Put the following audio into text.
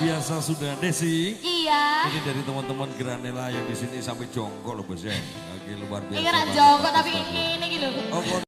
biasa sudah Desi. Iya. Ini dari teman-teman Granela yang di sini sampai jongkok loh bos ya. Lagi luar biasa. Ini jongkok tapi ini gitu. Oh,